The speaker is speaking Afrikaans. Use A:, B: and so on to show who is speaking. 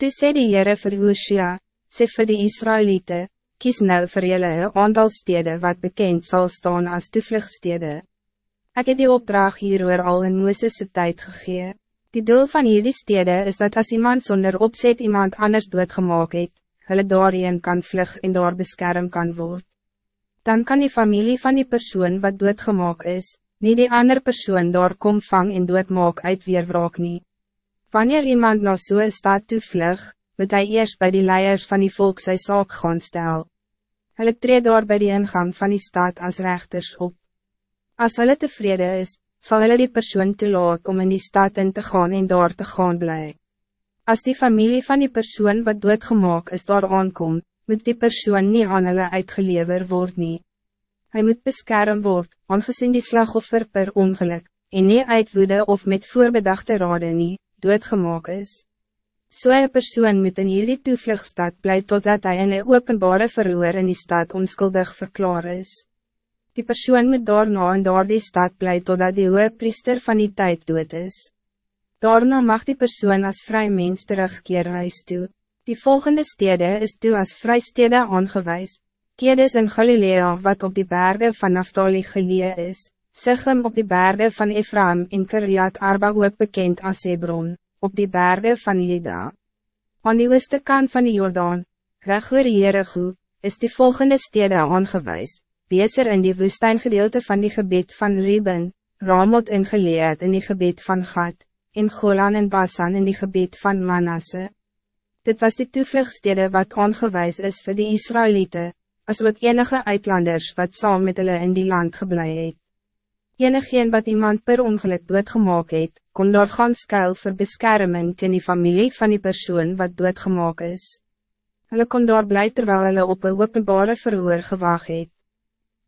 A: Toe sê die Heere vir Hosea, sê vir die Israëlieten, kies nou vir julle een aantal stede wat bekend zal staan als toevluchtstede. Ik heb die opdracht hieroor al in Mooses' tijd gegee. Die doel van hierdie stede is dat als iemand zonder opzet iemand anders doodgemaak het, hulle daarin kan vlug en daar beskerm kan worden. Dan kan die familie van die persoon wat doodgemaak is, niet die ander persoon daar kom vang en doodmaak uit weerwraak nie. Wanneer iemand na so'n staat toe vlug, moet hij eerst bij die leiers van die volk sy saak gaan stel. Hulle tree daar bij die ingang van die stad als rechters op. Als hulle tevreden is, zal hulle die persoon toelaat om in die stad in te gaan en daar te gaan blij. Als die familie van die persoon wat doodgemaak is daar aankom, moet die persoon niet aan hulle uitgelever word nie. Hy moet beskerm word, aangezien die slagoffer per ongeluk, en nie uitwoede of met voorbedachte rade nie, doodgemaak is. Een persoon moet in hierdie toevlugstad bly totdat hij in een openbare verhoor in die stad onskuldig verklaar is. Die persoon moet daarna in daar die stad bly totdat die hoge priester van die tijd dood is. Daarna mag die persoon als vrij mens terugkeer huis toe. Die volgende stede is toe als vrijstede aangewijs. Kedes in Galilea wat op die bergen van Naftali gelee is, Sichem op die bergen van Ephraim in Kiriat Arba ook bekend als Hebron op die bergen van Juda. Aan die ooste kant van die Jordaan, reg oor Jericho, is die volgende stede aangewijs, Beser in die woestijngedeelte van die gebied van Reuben, Ramot in Geleed in die gebied van Gad, en Golan en Basan in die gebied van Manasse. Dit was die toevluchtstede wat aangewijs is voor die Israëlieten, als ook enige uitlanders wat saam met hulle in die land geblei het. Enigeen wat iemand per ongeluk doodgemaak het, kon daar gaan skuil vir beskerming teen die familie van die persoon wat doodgemaak is. Hulle kon daar bly terwyl hulle op een openbare verhoor gewaag het.